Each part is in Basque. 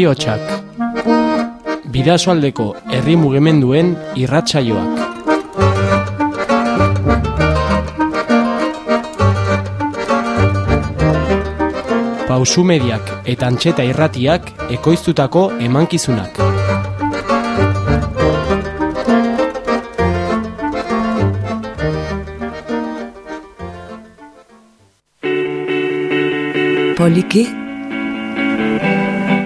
Herri hotxak Bidasoaldeko herri mugimenduen irratsaioak. Pausu mediak eta antxeta irratiak ekoiztutako emankizunak. Poliki,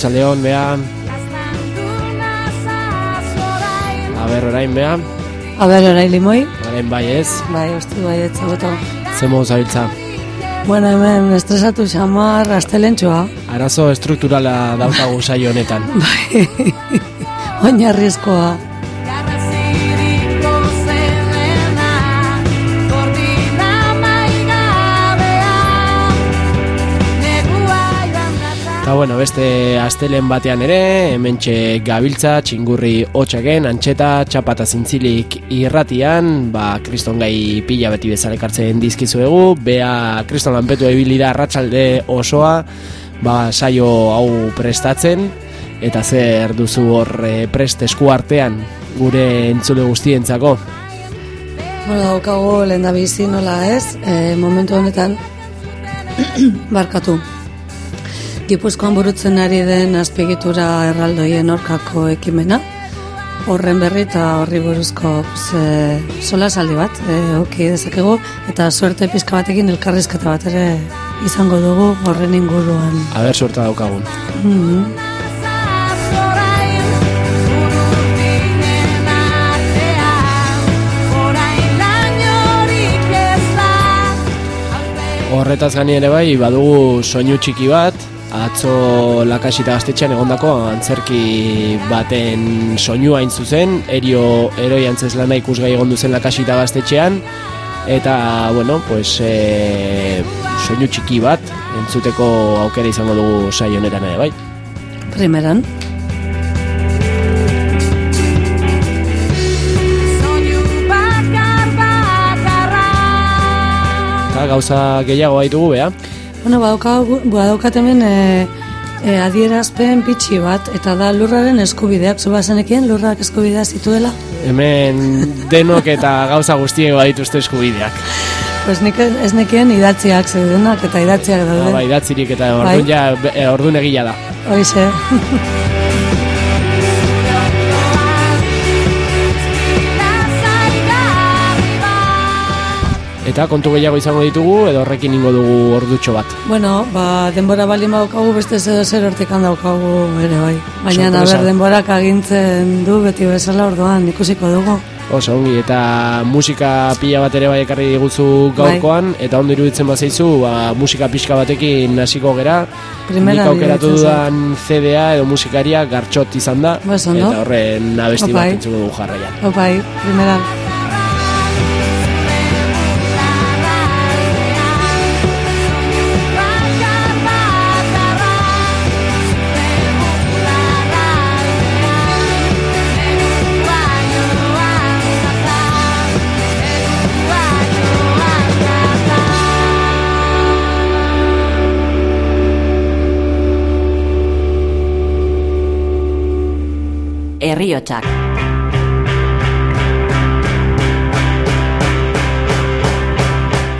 Arratxaldeon, bea, orain aber orain, bea, A ber, orai limoi? orain bai ez, Bai, uste bai, ez zagoto. zemo zabiltza. Bueno, hemen estresatu xamar astelentxoa. Arazo estrukturala daukagu saio honetan. Bai, oinarrizkoa. Eta bueno, beste astelen batean ere, hementxe gabiltza, txingurri hotxaken, antxeta, txapata zintzilik irratian, ba, kriston gai pila beti bezala ekartzen dizkizuegu, bea kriston lanpetu ebili da arratsalde osoa, ba, saio hau prestatzen, eta zer duzu hor eh, prest esku artean gure entzule guztientzako. Bueno, daukagu lehen da bizi nola ez, e, momentu honetan barkatu. Gipuzkoan burutzen ari den azpiegitura erraldoien orkako ekimena, horren berri eta horri buruzko pues, e, sola saldi bat, e, oki dezakegu, eta suerte pizka batekin elkarrizketa bat ere izango dugu horren inguruan. Aber suerta daukagun. Ez da. Horretaz gani ere bai, badugu soinu txiki bat, atzo lakasita gaztetxean egondako antzerki baten soinua hain zuzen, erio eroi antzeslana ikusgai egon duzen lakasita gaztetxean, eta, bueno, pues, e, soinu txiki bat, entzuteko aukera izango dugu saio honetan ere bai. Primeran. Eta gauza gehiago baitugu, bea? Bueno, badaukat hemen e, e, adierazpen pitxi bat, eta da lurraren eskubideak, zu bazenekien lurrak eskubidea zituela? Hemen denok eta gauza guztiek badituzte eskubideak. Pues nik ez nekien idatziak zeudenak, eta idatziak Ah, daude. bai, idatzirik eta Bai. orduan ja, e, orduan egila da. Hoize. Eta kontu gehiago izango ditugu, edo horrekin ingo dugu ordutxo bat. bueno, ba, denbora balin badaukagu beste edo zer hortikan daukagu ere bai. Baina, Sorpresa. aber, denborak agintzen du beti bezala orduan ikusiko dugu. Oso ongi, eta musika pila bat ere bai ekarri diguzu gaurkoan, eta ondo iruditzen bazaizu, ba, musika pixka batekin hasiko gera. Primera Nik aukeratu dudan CDA edo musikaria gartxot izan da, Ba, oso ondo. eta horren abesti bat entzuko dugu jarraian. Opai, primeran. Herriotsak.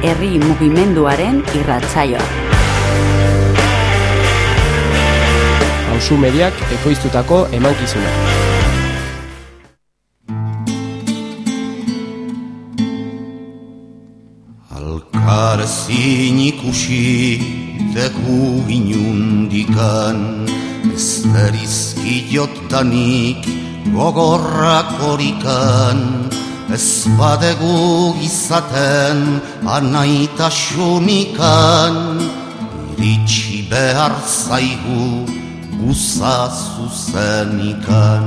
Herri mugimenduaren irratsaioa. Hauzu mediak ekoiztutako emankizuna. Alkarezin ikusi dugu inundikan Ez derizkiot danik gogorrak horikan Ez badegu izaten anaitasunikan Iritsi behar zaigu guza zuzenikan.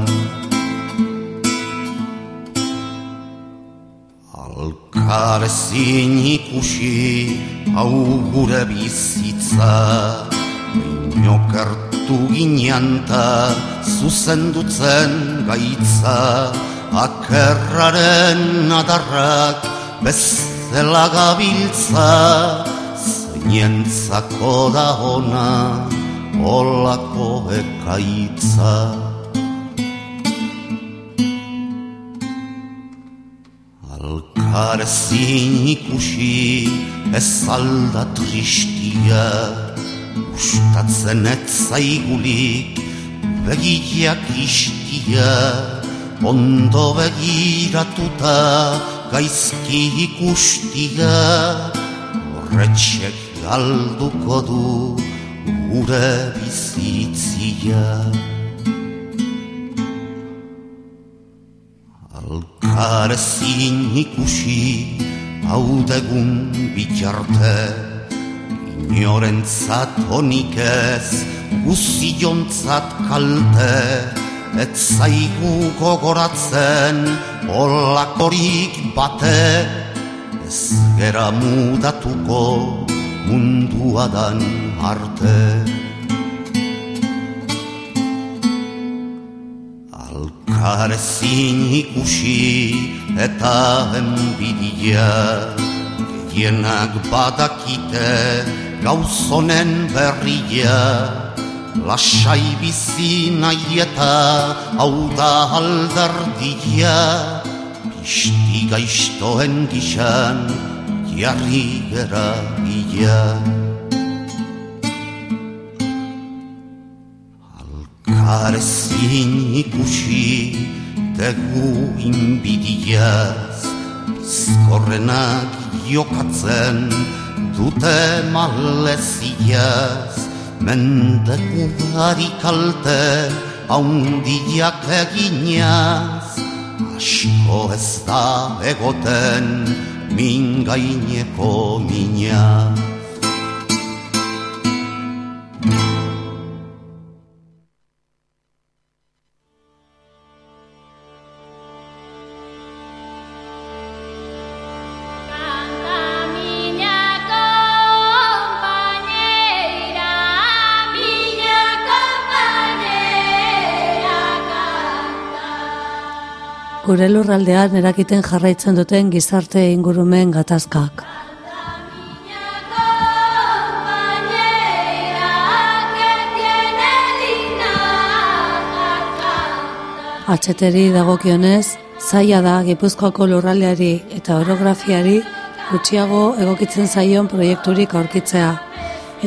Alkarezin ikusi hau gure bizitza Inokertu gineanta zuzendutzen gaitza Akerraren adarrak bezala gabiltza Zeinentzako da ona olako ekaitza. Alkarezin ikusi ez alda tristia Ustatzen ez zaigulik begiak istia Ondo begiratuta gaizki ikustia. Horretxek galduko du gure bizitzia. Alkarezin ikusi hau degun bitarte Inorentzat honik ez guziontzat kalte Ez zaigu gogoratzen olakorik bate. Ez gera mudatuko munduadan arte. Alkarezin ikusi eta enbidia Gehienak badakite gauzonen berria Lasai bizi nahi eta hau da aldardia Pisti gaiztoen gixan jarri gera ia Alkarezin ikusi tegu inbidiaz Bizkorrenak jokatzen dute maleziaz Mendeku kalte haundiak eginaz Asko ez da egoten min gaineko minaz Gure lurraldean erakiten jarraitzen duten gizarte ingurumen gatazkak. Atxeteri dagokionez, zaila da Gipuzkoako lurraldeari eta orografiari gutxiago egokitzen zaion proiekturik aurkitzea.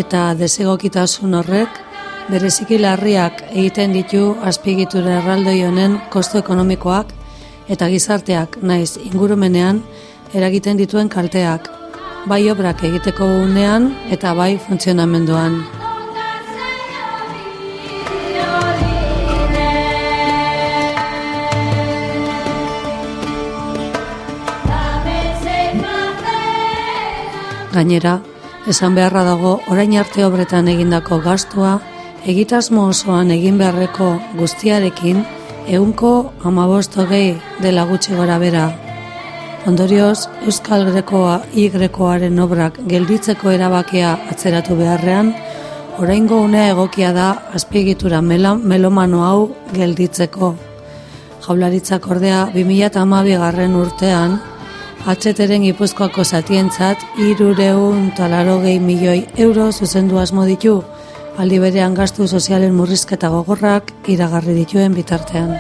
Eta desegokitasun horrek, bereziki larriak egiten ditu azpigitura erraldoi honen kosto ekonomikoak eta gizarteak naiz ingurumenean eragiten dituen kalteak, bai obrak egiteko unean eta bai funtzionamenduan. Gainera, esan beharra dago orain arte obretan egindako gastua egitasmo osoan egin beharreko guztiarekin ehunko amabost hogei dela gutxi gora bera. Ondorioz, Euskal Grekoa I Grekoaren obrak gelditzeko erabakia atzeratu beharrean, oraingo unea egokia da azpiegitura melomano hau gelditzeko. Jaularitzak ordea 2012 garren urtean, Atxeteren gipuzkoako zatientzat irureun talarogei milioi euro zuzendu asmo ditu, aldi berean gastu sozialen murrizketa gogorrak iragarri dituen bitartean.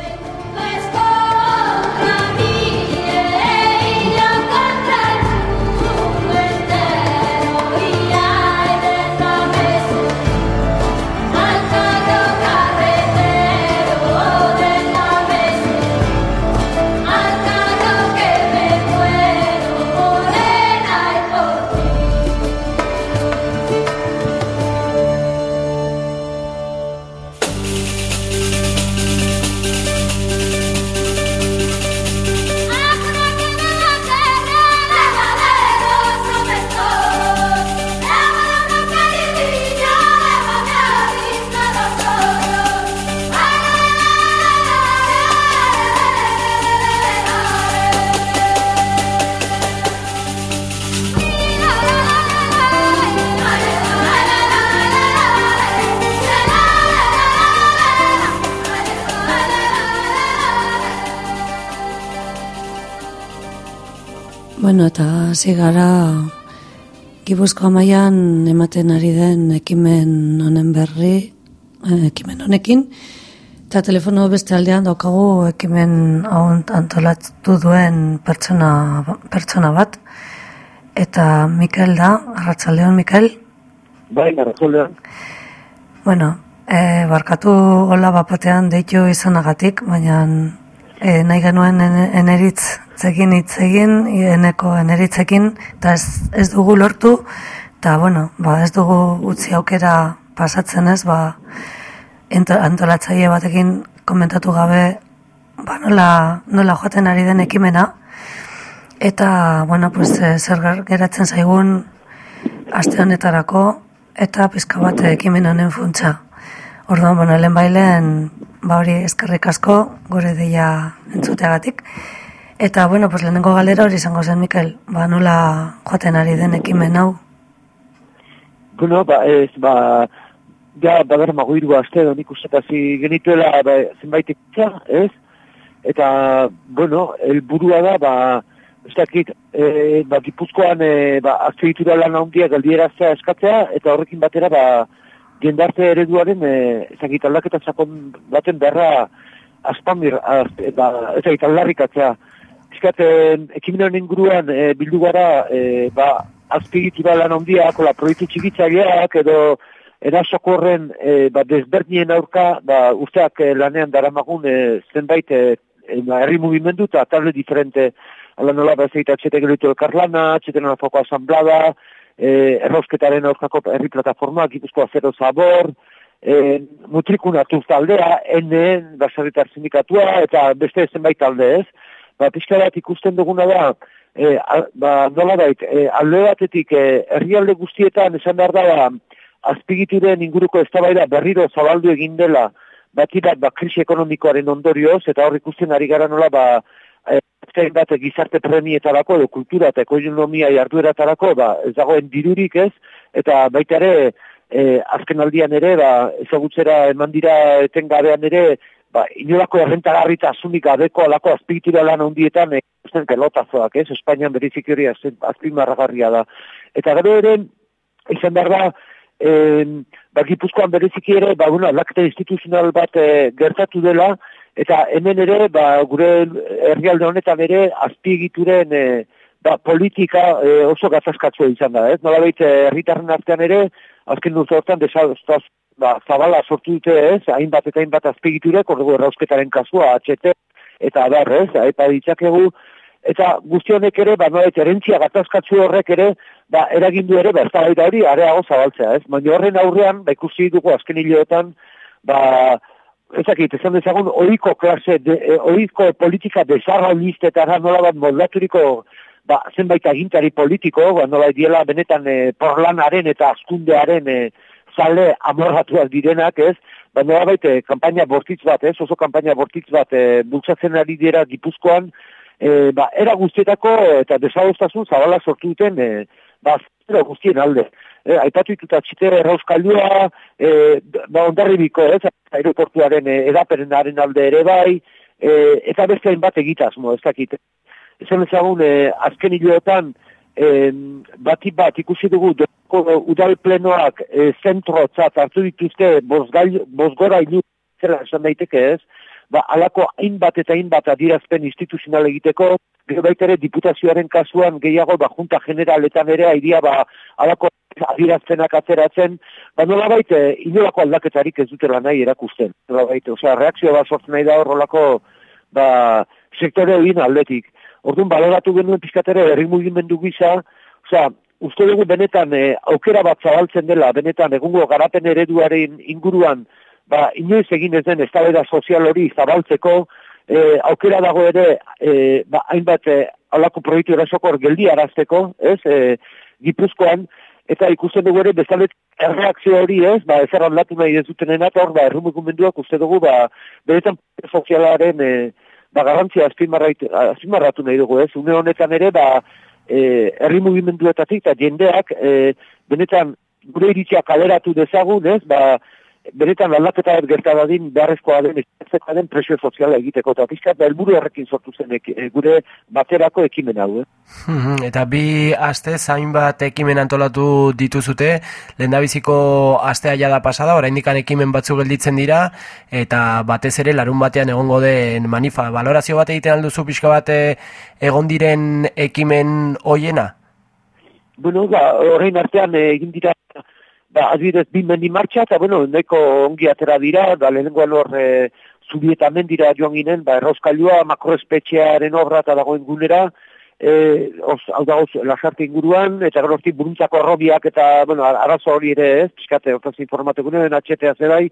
Bueno, eta hasi gara Gipuzkoa mailan ematen ari den ekimen honen berri, eh, ekimen honekin, eta telefono beste aldean daukagu ekimen hau antolatu duen pertsona, pertsona bat, eta Mikel da, arratsaldeon Mikel. Bai, arratsaldean. Bueno, e, barkatu hola bapatean deitu izanagatik, baina e, nahi genuen en- eneritz zegin hitz egin, eneko eneritzekin, eta ez, ez dugu lortu, eta bueno, ba, ez dugu utzi aukera pasatzen ez, ba, antolatzaile batekin komentatu gabe, ba, nola, nola joaten ari den ekimena, eta, bueno, pues, e, zer ger- geratzen zaigun aste honetarako, eta pizka bat ekimen honen funtsa. Orduan, bueno, lehen bailen, ba hori eskerrik asko, gure deia entzuteagatik. Eta, bueno, pues lehenengo galera hori izango zen, Mikel, ba nola joaten ari den ekimen hau. Bueno, ba, ez, ba, ja, badar mago hiru aste edo nik uste hasi genituela ba, zenbait ekitza, ez? Eta, bueno, helburua da, ba, ez dakit, e, ba, Gipuzkoan, e, ba, aztegitura lan handia galdieraztea eskatzea, eta horrekin batera, ba, jendarte ereduaren, e, ez dakit, aldaketa sakon baten beharra aspamir, az, ba, ez dakit, aldarrikatzea. Eskatzen, ekimen honen inguruan e, bildu gara, e, ba, azpigitura lan handia, kola proiektu txikitzaileak edo erasokorren e, ba, desberdinien aurka, ba, usteak e, lanean daramagun e, zenbait e, ba, herri mugimendu eta talde diferente ala nola bezeita txete gelitu elkarlana, txeten alafoko asamblada, e, errausketaren aurkako herri plataforma, gipuzkoa zero zabor, e, mutrikun hartu taldea, enen, basarritar sindikatua, eta beste zenbait talde ez. Ba, pixka bat ikusten duguna da, e, a, ba, nola bait, e, alde batetik e, herrialde guztietan esan behar da, ba, azpigituren inguruko eztabaida berriro zabaldu egin dela, bati bat, ba, krisi ekonomikoaren ondorioz, eta hor ikusten ari gara nola, ba, e, bat gizarte premietarako, edo kultura eta ekonomia jardueratarako, ba, ez dagoen dirurik ez, eta baita ere, e, azken aldian ere, ba, ezagutzera eman dira etengabean ere, ba, inolako errentagarritasunik gabeko alako azpigitura lan handietan e, zen pelotazoak, ez? Espainian berezik hori azpimarragarria da. Eta gero ere, izan behar da, e, ba, Gipuzkoan bereziki ere, ba, bueno, aldaketa instituzional bat e, gertatu dela, eta hemen ere, ba, gure herrialde honetan ere, azpiegituren e, ba, politika e, oso gazazkatzua izan da, ez? Nola behit, herritarren artean ere, azken dut hortan, desaztaz, ba, zabala sortu dute, ez? Hainbat eta hainbat azpigiturek, ordugu errausketaren kasua, HT, eta abar, ez? Eta ditzakegu, eta guzti honek ere, ba, nola erentzia gatazkatzu horrek ere, ba, eragindu ere, ba, eztabaida hori areago zabaltzea, ez? Baina horren aurrean, ba, ikusi dugu azken hileotan, ba, ezakit, esan dezagun, oiko klase, de, e, oiko politika desarrollistetara nola bat moldaturiko, ba, zenbait agintari politiko, ba, nola diela benetan e, porlanaren eta askundearen e, zale amorratuak direnak, ez? Ba, nola baita, kampaina bortitz bat, ez? Oso kampaina bortitz bat e, bultzatzen ari dira Gipuzkoan, e, ba, era guztietako eta desadostasun zabala sortu duten e, ba, zera guztien alde. E, aipatu dituta txitere errauskaldua, e, ba, ondarribiko, ez, aeroportuaren e, edaperenaren alde ere bai, e, eta beste hainbat egitasmo, ez dakit. Esan ezagun, e, azken hileotan, e, bati bat ikusi dugu doko udal plenoak e, zentrotzat hartu dituzte bosgora ilu zera esan daiteke ez, ba, alako hainbat eta hainbat adierazpen instituzional egiteko, gero baita ere diputazioaren kasuan gehiago ba, junta generaletan ere aidia ba, alako adierazpenak atzeratzen, ba nola baita inolako aldaketarik ez dutela nahi erakusten. Nola baita, osea, reakzioa bat sortzen nahi da horrelako ba, sektore egin aldetik. Orduan, baloratu genuen pizkatere herri mugimendu gisa, osea, uste dugu benetan e, aukera bat zabaltzen dela, benetan egungo garapen ereduaren inguruan, ba, inoiz egin ez den eztabaida sozial hori zabaltzeko, e, aukera dago ere, e, ba, hainbat e, alako proiektu erasokor geldi arazteko, ez, e, Gipuzkoan, eta ikusten dugu ere bezalet erreakzio hori ez, ba, ezer aldatu nahi ez dutenen eta hor, ba, errumukumenduak uste dugu, ba, benetan sozialaren e, ba, azpimarraitu- azpimarratu nahi dugu ez, une honetan ere, ba, e, herri mugimenduetatik eta jendeak e, benetan gure iritzia kaleratu dezagun ez, ba, benetan aldaketa bat gerta dadin beharrezkoa den estetzekoa den presio soziala egiteko eta pixka eta helburu horrekin sortu zen eki- e, gure baterako ekimen hau. Eh? Mhm, Eta bi aste zainbat ekimen antolatu dituzute, lehendabiziko astea jada pasada, oraindik ekimen batzu gelditzen dira, eta batez ere larun batean egongo den manifa. Valorazio bat egiten alduzu pixka bat eh, egon diren ekimen hoiena? Bueno, ba, horrein artean eh, egin dira, ba, adibidez, bi mendi martxa, eta bueno, nahiko ongi atera dira, da lehenengoan hor, e, zubieta mendira joan ginen, ba, errauskailua, makroespetxearen obra eta dagoen gunera, e, os, hau da, os, lasarte inguruan, eta gero hortik buruntzako arrobiak, eta, bueno, arazo hori ere ez, piskate, hortaz informatu gunen, atxetea zerai,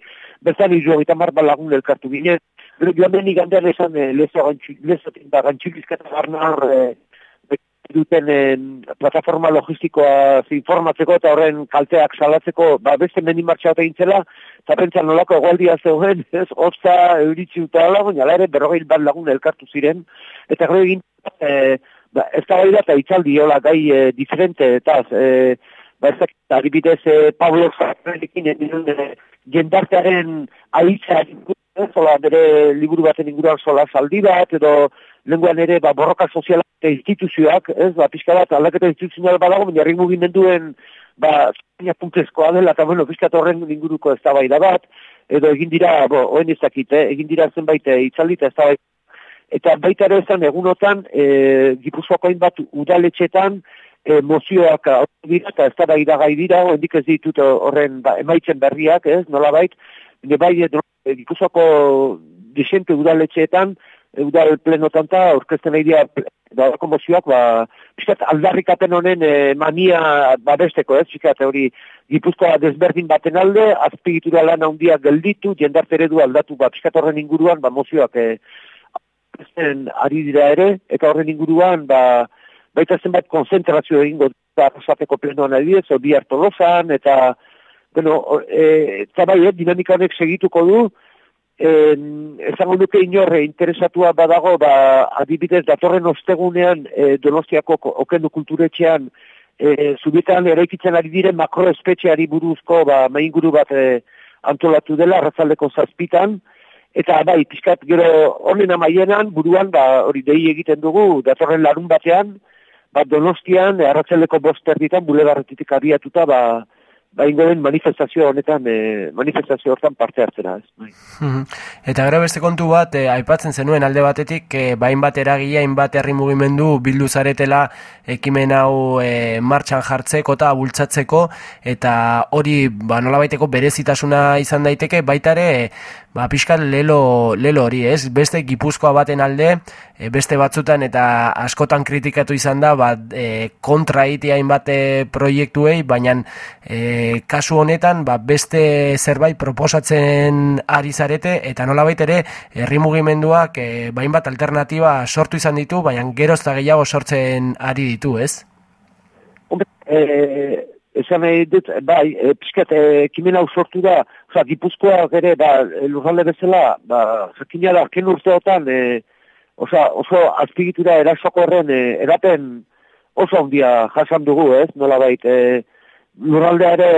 bezan izu hogeita mar lagun elkartu ginen, gero joan meni gandean esan, e, lezo, gantxu, ba, barna hor, e, duten en, plataforma logistikoa informatzeko eta horren kalteak salatzeko ba, beste mendi martxa bat egin zela, eta pentsa nolako egualdia zegoen, ez, hotza, euritzi eta ala, baina ere berrogei bat lagun elkartu ziren, eta gero egin, e, ba, ez da gaira eta itzaldi, hola, gai e, diferente, eta, e, ba, ez dakit, adibidez, e, Pablo Zarrenekin, e, jendartearen aitza, ez, hola, bere liburu baten inguruan sola zaldi bat, edo lenguan ere ba, borroka sozialak eta instituzioak, ez, ba, pixka bat aldaketa instituzional badago, baina herri mugimenduen ba, zaina punteskoa dela, eta bueno, pixka horren inguruko eztabaida bat, edo egin dira, bo, oen ez dakit, eh, egin dira zenbait eh, itzaldi eta eztabaida. Eta baita ere esan egunotan e, Gipuzkoako hainbat udaletxetan e, mozioak dira eta ez da gai dira, hendik ez ditut horren ba, emaitzen berriak, ez, nolabait, bai e, Gipuzkoako disente udaletxeetan, e, udal plenotan eta orkesten nahi dira daudako mozioak, ba, pixkat aldarrikapen honen e, mania babesteko, ez, pixkat hori Gipuzkoa desberdin baten alde, azpigitura lan handia gelditu, jendarte eredu aldatu, ba, pixkat horren inguruan, ba, mozioak e, ari dira ere, eta horren inguruan, ba, baita zenbait konzentrazio egingo da plenoan adibidez, o bi hartolozan, eta, bueno, e, eta bai, eh, dinamika honek segituko du, en, esango nuke inorre interesatua badago, ba, adibidez, datorren ostegunean e, Donostiako ko- okendu kulturetxean e, zubietan eraikitzen ari diren makroespetxeari buruzko ba, mainguru bat e, antolatu dela, arrazaldeko zazpitan, Eta bai, pixkat gero honen amaienan, buruan, ba, hori dei egiten dugu, datorren larun batean, ba, donostian, arratzeleko bost erditan, bulegarretitik abiatuta, ba, ba ingo den manifestazio honetan, e, manifestazio hortan parte hartzera, ez. Bai. Mhm. Eta gero beste kontu bat, eh, aipatzen zenuen alde batetik, eh, bain bat eragile, hainbat herri mugimendu bildu zaretela ekimen hau eh, martxan jartzeko eta bultzatzeko, eta hori ba, nolabaiteko berezitasuna izan daiteke, baita ere, ba, pixkat lelo, lelo hori, ez? Beste gipuzkoa baten alde, eh, beste batzutan eta askotan kritikatu izan da, ba, eh, kontra egitea hainbat eh, proiektuei, baina eh, kasu honetan, ba, beste zerbait proposatzen ari zarete, eta nolabait ere, herri mugimenduak eh, bainbat alternatiba sortu izan ditu, baina geroz eta gehiago sortzen ari ditu, ez? E, esan nahi dut, bai, e, pixkat, e, ekimen hau sortu da, oza, Gipuzkoak ere, ba, e, lurralde bezala, ba, jakina da, ken urteotan, e, oza, oso azpigitura erasoko horren e, erapen oso handia jasan dugu, ez, nola bait, e, lurraldea ere,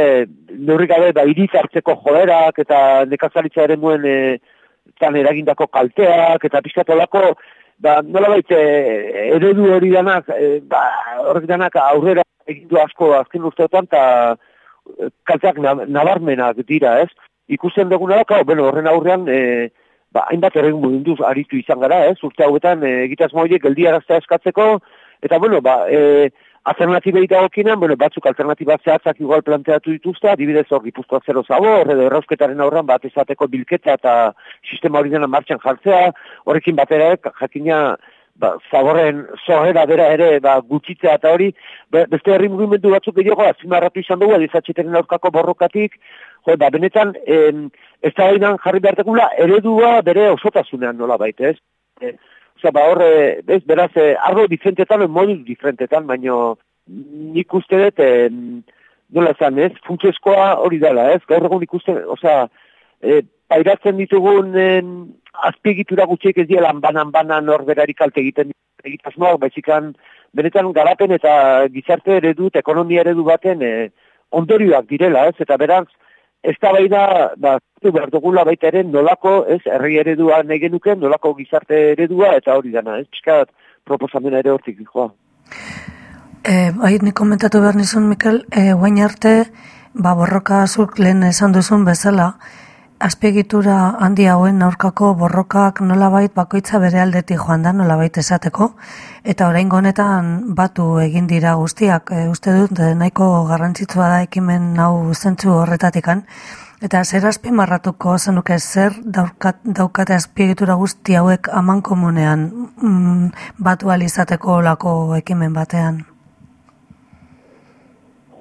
neurrik gabe, ba, irit hartzeko joerak, eta nekazaritza ere muen, e, tan eragindako kalteak, eta pixkat olako, ba, nola baita, eredu hori danak, e, ba, horrek danak aurrera egin du asko azken urteotan, eta kalteak na- nabarmenak dira, ez? Ikusten duguna da, kau, bueno, horren aurrean, e, ba, hainbat erregun muginduz aritu izan gara, ez? Urte hauetan, e, egitasmo horiek geldiaraztea eskatzeko, eta, bueno, ba, e, alternatibei dagokinan, bueno, batzuk alternatiba zehatzak igual planteatu dituzte, adibidez hor gipuzkoak zero zabor, edo errausketaren aurran bat izateko bilketa eta sistema hori dena martxan jartzea, horrekin batera, eh, jakina, ba, zaborren zorrera bera ere ba, gutxitzea eta hori, be- beste herri mugimendu batzuk gehiago azimarratu izan dugu, adizatxeteren aurkako borrokatik, jo, ba, benetan, em, ez da jarri behar dugula, eredua bere osotasunean nola baita, ez? E, Osea, ba, horre, ez, beraz, eh, arlo diferentetan, modu diferentetan, baino nik uste dut, nola esan, ez, funtsezkoa hori dela, ez, gaur egun ikuste, osea, eh, pairatzen ditugun en, azpiegitura gutxiek ez dielan banan-banan norberari kalte egiten egitasmoak, baizikan benetan garapen eta gizarte eredu eta ekonomia eredu baten eh, ondorioak direla, ez, eta beraz, ez da bai da, ba, behar dugula baita ere nolako, ez, herri eredua nahi genuke, nolako gizarte eredua, eta hori dana, ez, pixkat proposamena ere hortik, joa. E, bai, nik komentatu behar nizun, Mikel, e, guain arte, ba, borroka zuk lehen esan duzun bezala, azpiegitura handi hauen aurkako borrokak nolabait bakoitza bere aldetik joan da nolabait esateko, eta orain honetan batu egin dira guztiak, e, uste dut e, nahiko garrantzitsua da ekimen hau zentzu horretatikan, eta zer azpimarratuko zenuke zer daukat, daukate azpiegitura guzti hauek aman komunean mm, batu alizateko olako ekimen batean.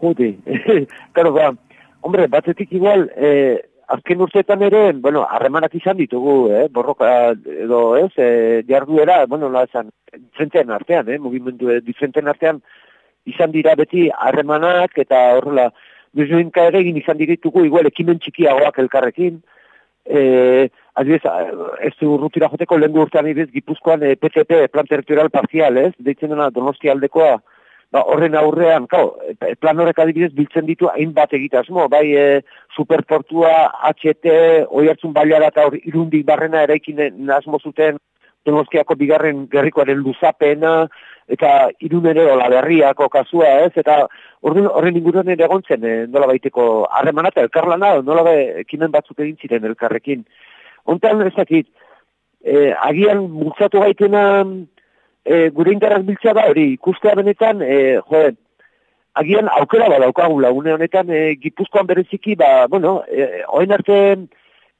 Juti, claro, ba, hombre, batetik igual, eh, azken urteetan ere, bueno, harremanak izan ditugu, eh, borroka edo, ez, eh, jarduera, bueno, la esan, diferenteen artean, eh, mugimendu eh, diferenteen artean, izan dira beti harremanak eta horrela, Bizioinka ere egin izan ditugu, igual, ekimen txikiagoak elkarrekin, eh, adibidez, ez du urrutira joteko lehen urtean ibez, Gipuzkoan eh, PTP, Plan Territorial Parcial, ez, deitzen dena Donostia aldekoa, ba, horren aurrean, kau, plan horrek adibidez biltzen ditu hainbat egitasmo, bai e, superportua, HT, oi hartzun bailara eta hor irundik barrena eraikin asmo zuten Donostiako bigarren gerrikoaren luzapena, eta irun ere hola berriako kasua, ez, eta horren, horren inguruan ere egontzen, e, nola baiteko harremana eta elkarlana, nola be, ekimen batzuk egin ziren elkarrekin. Hontan ez dakit, e, agian bultzatu gaitena e, gure indarrak biltzea da, hori, ikustea benetan, e, joe, agian aukera ba daukagula, une honetan, e, gipuzkoan bereziki, ba, bueno, e, oen arte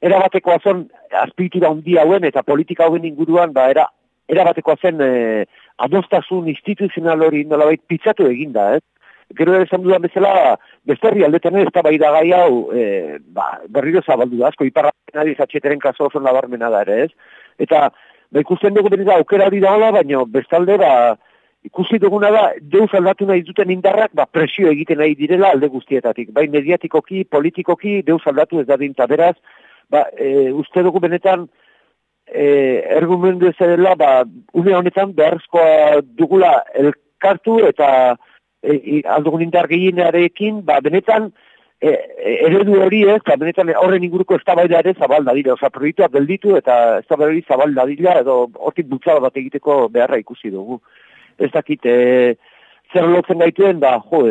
erabateko azon azpitura hundi hauen eta politika hauen inguruan, ba, era, erabatekoa zen e, adostasun instituzional hori nolabait pitzatu eginda, ez? Gero ere esan dudan bezala, besterri aldetan ez da bai da gai hau, e, ba, berriro zabaldu da, asko iparra nari zatxeteren kaso oso nabarmena da ere, ez? Eta, ba, ikusten dugu benetan aukera hori dagoela, baina bestalde, ba, ikusi duguna da, deus aldatu nahi duten indarrak, ba, presio egiten nahi direla alde guztietatik. Bai, mediatikoki, politikoki, deus aldatu ez da dinta beraz, ba, e, uste dugu benetan, e, ergumendu ez dela, ba, une honetan beharrezkoa dugula elkartu eta e, aldugun indar gehienarekin, ba, benetan, e, e, eredu hori ez, eta benetan horren inguruko eztabaida ere zabalda dira, oza, proiektuak gelditu eta eztabaida hori zabalda dira, edo hortik bultzada bat egiteko beharra ikusi dugu. Ez dakit, e, zer lotzen gaituen, ba, jo,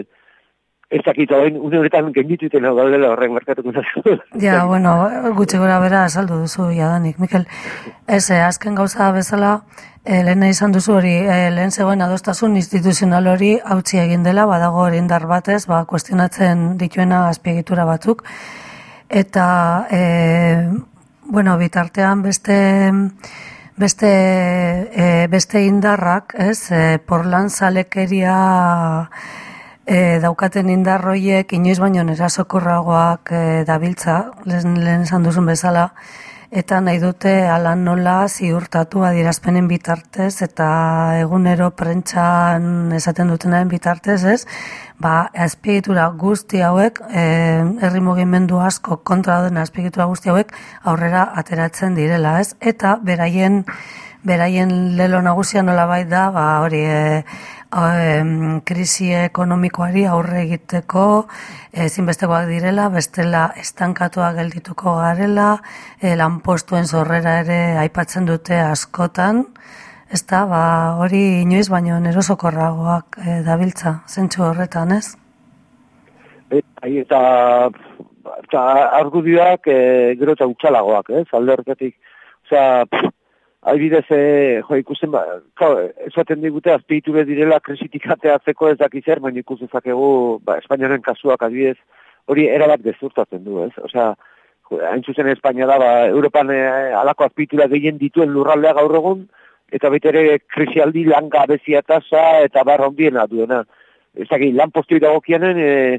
ez dakit, horren, une horretan gendituten hau gaudela horren merkatuko nazu. Ja, bueno, gutxi gora bera saldu duzu, jadanik. Mikel, ez, eh, azken gauza bezala, e, lehen izan duzu hori, e, lehen zegoen adostasun instituzional hori hautsi egin dela, badago hori indar batez, ba, kuestionatzen dituena azpiegitura batzuk. Eta, e, bueno, bitartean beste beste, e, beste indarrak, ez, e, porlan zalekeria e, daukaten indarroiek inoiz baino nera sokorragoak e, dabiltza, lehen, lehen esan duzun bezala, eta nahi dute alan nola ziurtatu adierazpenen bitartez eta egunero prentxan esaten dutenaren bitartez, ez? Ba, azpiegitura guzti hauek, eh, herri mugimendu asko kontra den azpiegitura guzti hauek aurrera ateratzen direla, ez? Eta beraien beraien lelo nagusia nola bai da, ba, hori, e, krisi ekonomikoari aurre egiteko ezinbestekoak direla, bestela estankatua geldituko garela, e, lanpostuen zorrera ere aipatzen dute askotan, ez da, ba, hori inoiz baino nerosokorragoak e, dabiltza, zentsu horretan, ez? E, eta, eta argudioak e, gero eta utxalagoak, ez, alde horretik. Osea, Aibidez, e, jo, ikusten, ba, esaten digute, azpeiture direla kresitik ateatzeko ez dakizer, baina ikusten zakegu, ba, Espainiaren kasuak adibidez, hori erabat gezurtatzen du, ez? Osea, hain zuzen Espainia da, ba, Europan e, alako azpeitura gehien dituen lurraldea gaur egun, eta baita ere krisialdi lan gabezia tasa eta barra ondiena duena. Ez dakit, lan postoi dagokianen, e,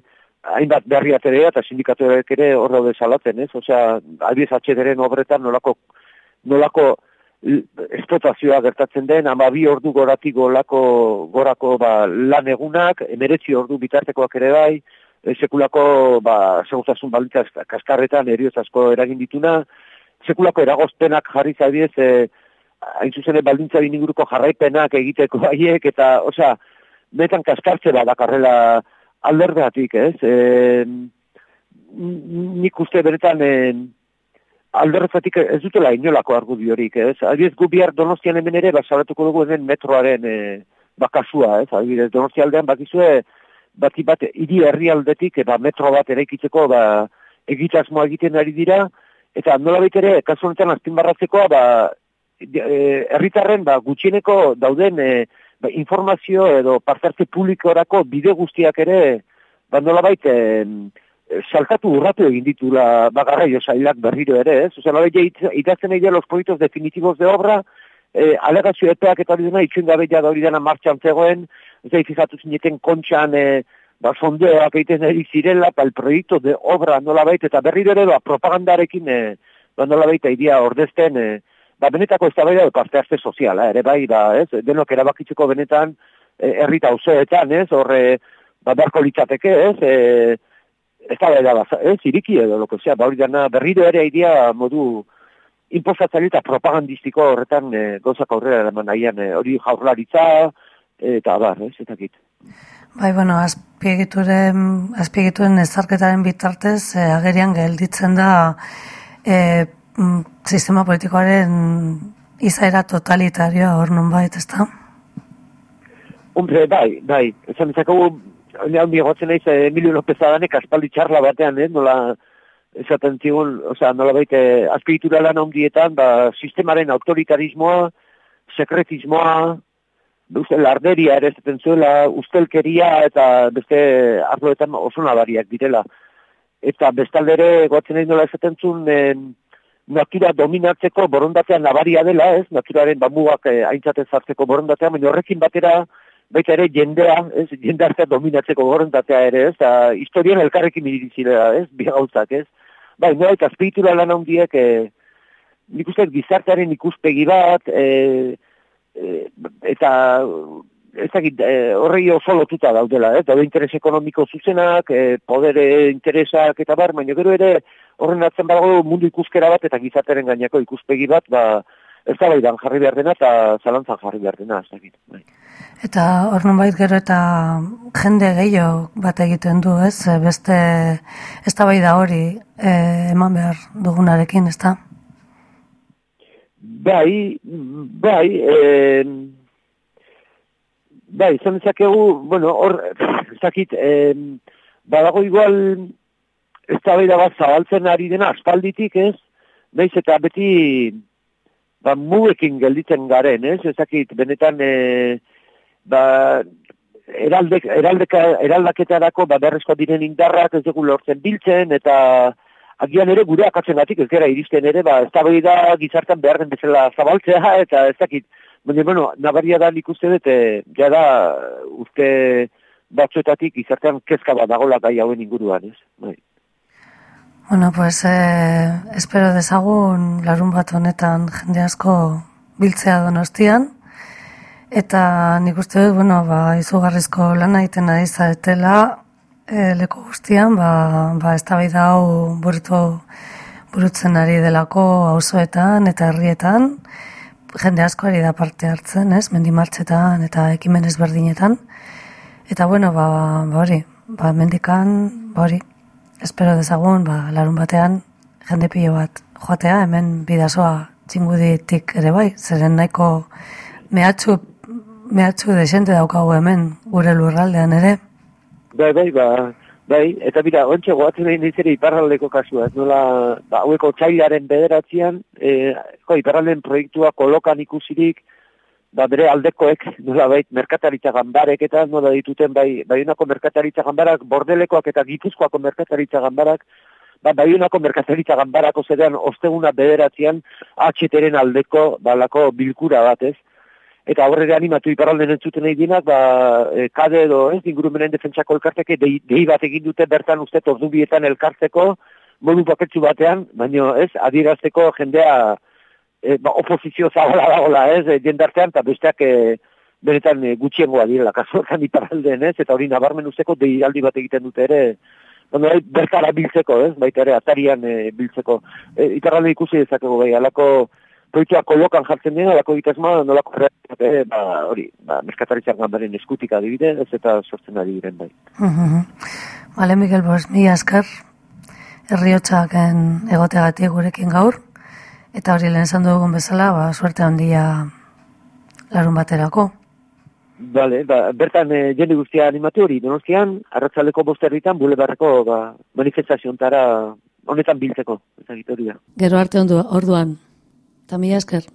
hainbat berri aterea eta sindikatuak ere hor daude salatzen, ez? Osea, adibidez atxederen obretan nolako, nolako, esplotazioa gertatzen den, ama bi ordu goratik golako, gorako ba, lan egunak, emeretzi ordu bitartekoak ere bai, sekulako ba, segurtasun balditza kaskarretan eriotz asko eragin dituna, sekulako eragozpenak jarri zabiez, e, hain zuzene baldintza inguruko jarraipenak egiteko haiek, eta, osea, metan kaskartze bat dakarrela alderdeatik, ez? E, nik uste beretan e, alderrezatik ez dutela inolako argudiorik, ez? Adibidez, gu bihar donostian hemen ere, basalatuko dugu hemen metroaren e, bakasua, ez? Adibidez, donostia aldean bakizue, bati bat, hiri herrialdetik, ba, metro bat eraikitzeko, ba, egitasmoa egiten ari dira, eta nola ere, kasu honetan azpimarratzekoa, ba, e, herritarren ba, gutxieneko dauden e, ba, informazio edo partartze publikorako bide guztiak ere ba, nolabait e, e, saltatu urratu egin ditula bagarraio sailak berriro ere, ez? Nolabait ja idazten egin los proiektos definitivos de obra, e, alegazio epeak eta hori dena, itxuen gabe ja da hori dena martxan zegoen, ez da, fijatu zineten kontxan, e, ba, sondeoak egiten ari zirela, pa el proiektu de obra nolabait, eta berriro ere, ba, propagandarekin, e, ba, nolabait, idea ordezten, e, ba, benetako eztabaida edo parte hartze soziala, ere bai, ba, ez, denok erabakitzeko benetan, e, herrita auzoetan, ez, horre, ba, beharko litzateke, ez, e, ez da da, ez, iriki edo, loko zea, ba, hori dana, berriro ere idea modu imposatzaile eta propagandistiko horretan e, gauzak aurrera eraman nahian, e, hori jaurlaritza, e, eta bar, ez, eta kit. Bai, bueno, azpiegituren, azpiegituren ezarketaren bitartez, eh, agerian gelditzen da eh, mm, sistema politikoaren izaera totalitarioa hor nun bait, ezta? Hombre, bai, bai, esan ezakegu, hori hau migotzen naiz, eh, Emilio López Adanek aspaldi txarla batean, eh, nola, esaten zigun, osea, nola baite, azpiritura lan ondietan, ba, sistemaren autoritarismoa, sekretismoa, uste, larderia ere esaten zuela, ustelkeria eta beste arloetan oso nabariak direla. Eta bestaldere, goatzen nahi nola esaten zuen, eh, natura dominatzeko borondatea nabaria dela, ez? Naturaren bamugak eh, aintzate zartzeko borondatea, baina horrekin batera baita ere jendea, ez? Jende artea dominatzeko borondatea ere, ez? Eta historian elkarrekin irizilea, ez? Bi ez? Bai, no, eta espiritura lan handiek, eh, nik uste gizartearen ikuspegi bat, eh, eh, eta ez dakit, eh, horrei oso lotuta daudela, ez? Daude interes ekonomiko zuzenak, eh, podere interesak eta bar, baina gero ere horren atzen badago mundu ikuskera bat eta gizarteren gaineko ikuspegi bat, ba, ez da baidan jarri behar dena eta zalantzan jarri behar dena, ez dakit. Bai. Eta hor nunbait gero eta jende gehiago bat egiten du, ez? E, Beste eztabaida hori e, eman behar dugunarekin, ezta? Bai, bai, eh, bai, izan dezakegu, bueno, hor, ez dakit, eh, badago igual, ez da bat zabaltzen ari dena aspalditik, ez? Naiz eta beti, ba, muekin gelditzen garen, ez? Ez dakit, benetan, eh, ba, eraldek, eraldeka, eraldaketarako, ba, berrezko diren indarrak ez dugu lortzen biltzen, eta agian ere gure akatzen gatik, ez gara iristen ere, ba, ez da gizartan behar den bezala zabaltzea, eta ez dakit, baina, bueno, nabaria da nik uste dut, e, ja da, uste batzuetatik gizartean kezka bat dagoela gai hauen inguruan, ez? Bai. Bueno, pues eh, espero dezagun larun bat honetan jende asko biltzea donostian. Eta nik uste dut, bueno, ba, izugarrizko lana egiten ari zaretela e, leku guztian, ba, ba ez da hau burutu, burutzen ari delako auzoetan eta herrietan, jende asko ari da parte hartzen, ez, mendimartzetan eta ekimen ezberdinetan. Eta bueno, ba, ba hori, ba, mendikan, ba hori, espero dezagun, ba, larun batean, jende pilo bat joatea, hemen bidazoa txinguditik ere bai, zeren nahiko mehatxu, mehatxu desente daukagu hemen, gure lurraldean ere. Bai, bai, ba, bai, eta bira, ontsa goatzen egin dizere iparraldeko kasua, nola, ba, haueko txailaren bederatzean, e, jo, iparralden proiektua kolokan ikusirik, ba, bere aldekoek, nola bait, merkataritza ganbarek eta nola dituten, bai, baiunako merkataritza ganbarak, bordelekoak eta gipuzkoako merkataritza ganbarak, ba, baiunako merkataritza ganbarako zedean, osteguna bederatzean, atxeteren aldeko, balako bilkura bat, ez? eta horre animatu iparralden entzuten nahi dinak, ba, e, kade edo, ez, ingurumenen defentsako elkarteke, dei, dei bat egin dute bertan uste ordu bietan elkartzeko, modu paketsu batean, baino, ez, adierazteko jendea, e, ba, oposizio zabala dagoela, ez, jendartean, eta besteak, e, benetan e, gutxiengoa direla, kasuetan iparralden, ez, eta hori nabarmen usteko deialdi bat egiten dute ere, Bueno, bertara biltzeko, ez? Baita ere, atarian e, biltzeko. E, itarralde ikusi dezakegu, bai, alako proiektua kolokan jartzen dira, alako egitasmoa, nolako erreak, e, ba, hori, ba, meskataritzak gambaren eskutik adibide, ez eta sortzen ari diren bai. Bale, Miguel, bos, mi askar. herriotxaken egoteagatik gurekin gaur, eta hori lehen esan dugun bezala, ba, suerte handia larun baterako. Bale, ba, bertan e, jende guztia animatu hori, donostian, arratzaleko bosterritan, bulebarreko ba, manifestaziontara honetan biltzeko, ezagite hori da. Gero arte ondu, orduan, eta mila esker.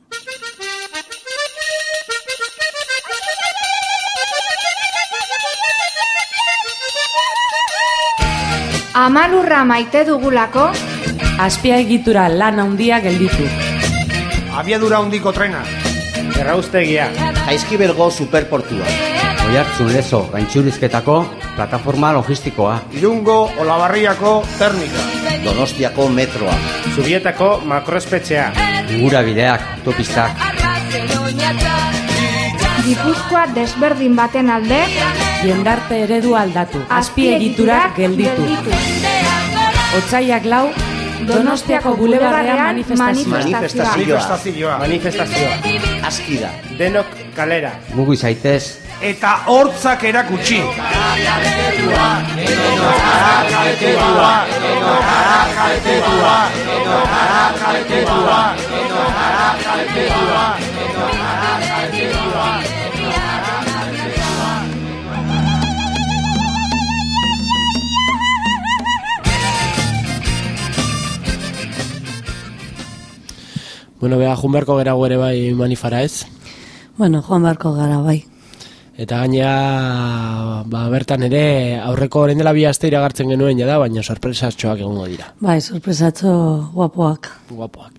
Amalurra maite dugulako, Azpia egitura lan handia gelditu. Abiadura handiko trena. Erraustegia. Jaizkibelgo superportua. Oiartzun lezo gaintxurizketako plataforma logistikoa. Irungo Olabarriako termika. Donostiako metroa. Zubietako makroespetxea. Ingura bideak, autopistak. Gipuzkoa desberdin baten alde, Jendarte eredu aldatu. Azpiegiturak gelditu. Otsaiak lau, Donostiako bulebarrean manifestazioa. Manifestazioa. Manifestazioa. Aski da. Denok kalera. Mugi zaitez, Eta hortzak erakutsi. Bueno, beha, junberko gera ere bai manifara ez. Bueno, joan beharko gara bai. Eta gainea, ba, bertan ere, aurreko orain dela bi aste iragartzen genuen jada, baina sorpresatxoak egongo dira. Bai, sorpresatxo guapoak. Guapoak.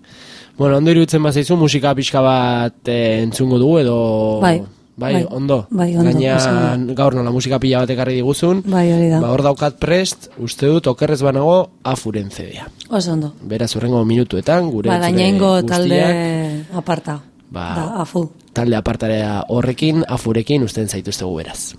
Bueno, ondo iruditzen bazaizu, musika pixka bat eh, entzungo dugu, edo... Bai, Bai, bai, ondo. bai, ondo, Gaina, gaur nola musika pila bat ekarri diguzun. Bai, hori da. Ba, hor daukat prest, uste dut, okerrez banago, afuren zedea. Oso ondo. Beraz, urrengo minutuetan, gure Ba, gainaingo talde aparta. Ba. Da, afu. talde apartarea horrekin, afurekin, usten zaituztegu beraz.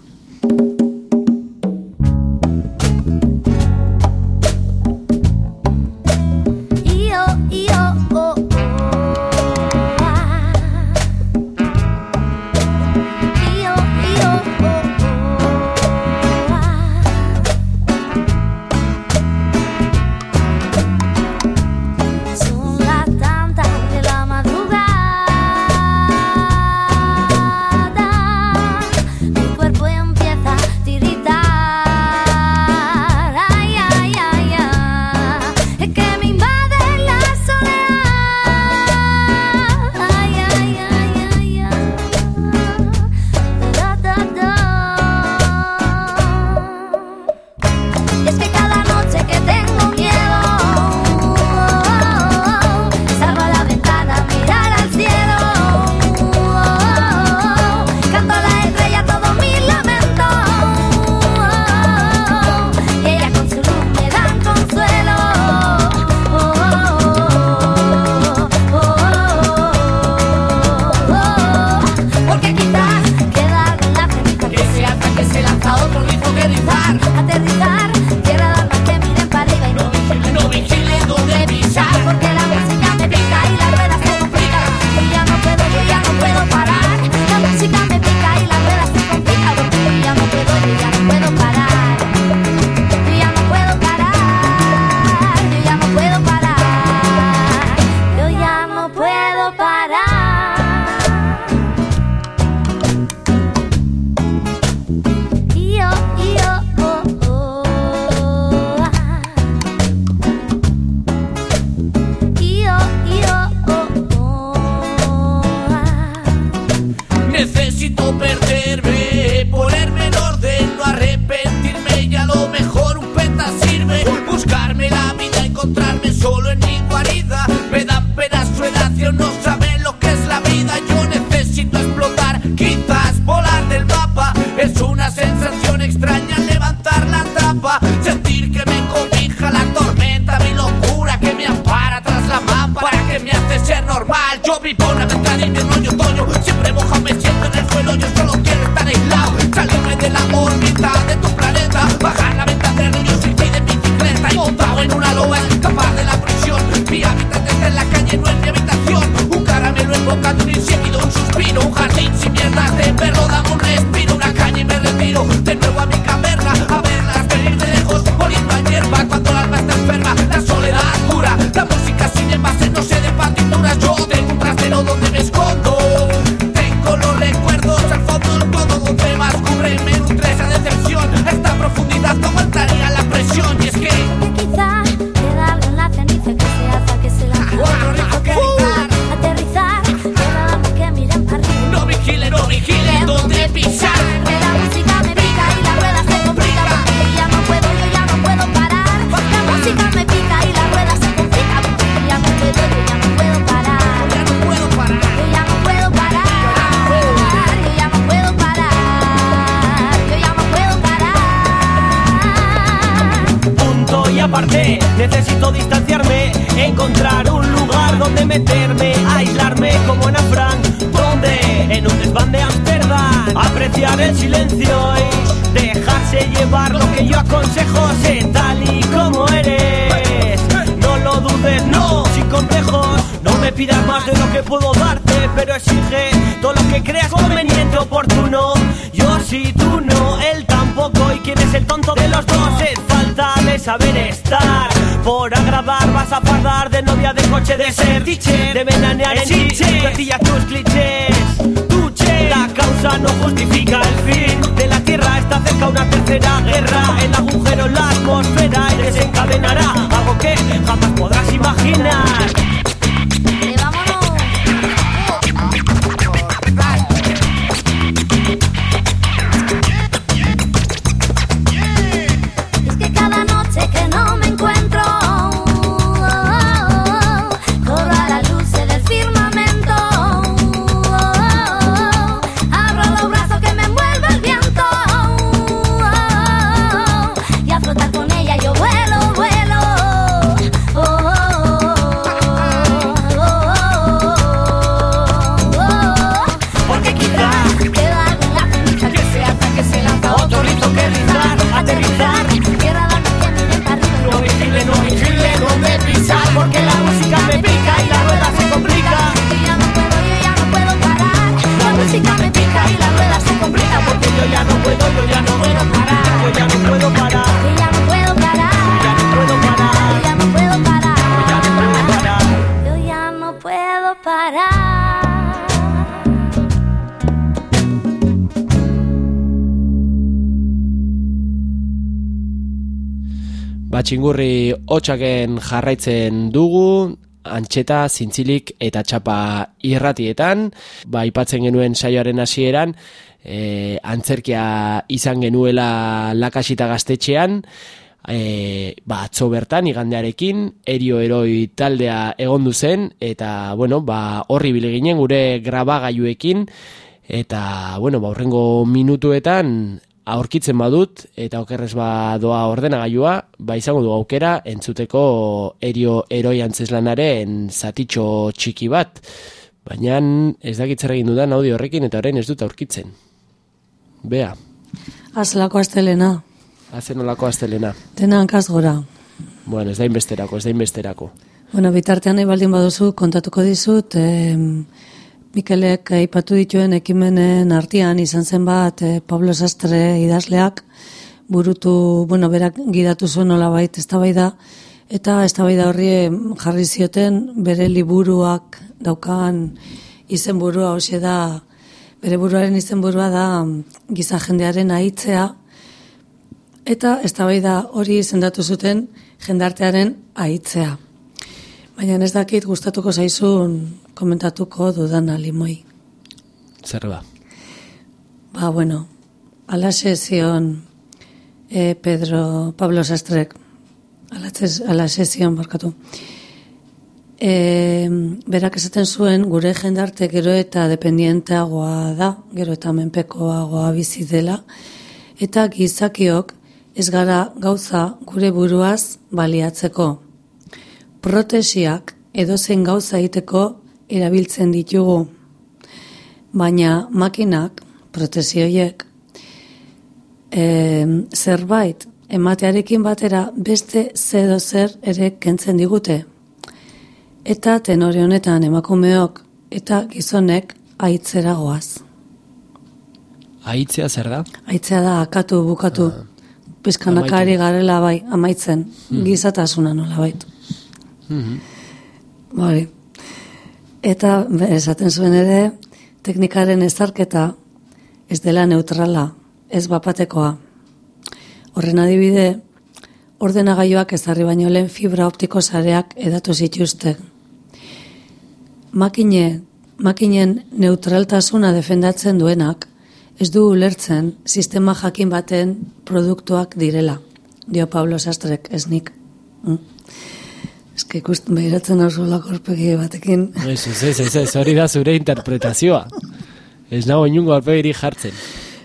De lo que puedo darte, pero exige todo lo que creas conveniente oportuno. Yo sí, tú no, él tampoco. ¿Y quién es el tonto de los dos? Es falta de saber estar. Por agradar vas a fardar de novia, de coche, de ser teacher, de venanear en chiche. Tus clichés, tuche. La causa no justifica el fin. De la tierra está cerca una tercera guerra. El agujero, la atmósfera y desencadenará algo que jamás podrás imaginar. Batxingurri hotxaken jarraitzen dugu, antxeta, zintzilik eta txapa irratietan, ba, ipatzen genuen saioaren hasieran, e, antzerkia izan genuela lakasita gaztetxean, e, ba, atzo bertan igandearekin, erio eroi taldea egondu zen, eta, bueno, ba, horri bile ginen gure grabagailuekin, eta, bueno, ba, horrengo minutuetan, aurkitzen badut, eta okerrez ba doa ordenagailua, ba izango du aukera entzuteko erio eroi antzeslanaren zatitxo txiki bat, baina ez dakit zer egin dudan audio horrekin eta orain ez dut aurkitzen. Bea, Azlako astelena, hazen olako astelena. dena hankaz gora. Bueno, ez da inbesterako, ez da inbesterako. Bueno, bitartean nahi baldin baduzu kontatuko dizut, eh, Mikelek aipatu dituen ekimenen artean izan zen bat eh, Pablo Sastre idazleak burutu, bueno, berak gidatu zuen nolabait eztabaida eta eztabaida horri jarri zioten bere liburuak daukan izenburua hoxe da bere buruaren izenburua da giza jendearen aitzea eta eztabaida hori izendatu zuten jendartearen aitzea. Baina ez dakit gustatuko zaizun komentatuko dudan alimoi. Zer ba? Ba, bueno, alaxe zion eh, Pedro Pablo Sastrek, alaxe, alaxe zion barkatu. E, berak esaten zuen gure jendarte gero eta dependienteagoa da, gero eta menpekoagoa bizi dela, eta gizakiok ez gara gauza gure buruaz baliatzeko. Protesiak edozein gauza egiteko erabiltzen ditugu, baina makinak, protesioiek, e, zerbait ematearekin batera beste zedo zer ere kentzen digute. Eta tenore honetan emakumeok eta gizonek aitzera goaz. Aitzea zer da? Aitzea da akatu bukatu. Pizkanakari garela bai, amaitzen, gizatasuna nola bait. Bai. Eta esaten zuen ere, teknikaren ezarketa ez dela neutrala, ez bapatekoa. Horren adibide, ordenagailuak ezarri baino lehen fibra optiko sareak edatu zituzten. Makine, makinen neutraltasuna defendatzen duenak, ez du ulertzen sistema jakin baten produktuak direla. Dio Pablo Sastrek, ez nik. Mm. Que ikusten behiratzen hau zolako aurpegi batekin. Ez, ez, ez, ez, hori da zure interpretazioa. Ez nago inungo aurpegiri jartzen.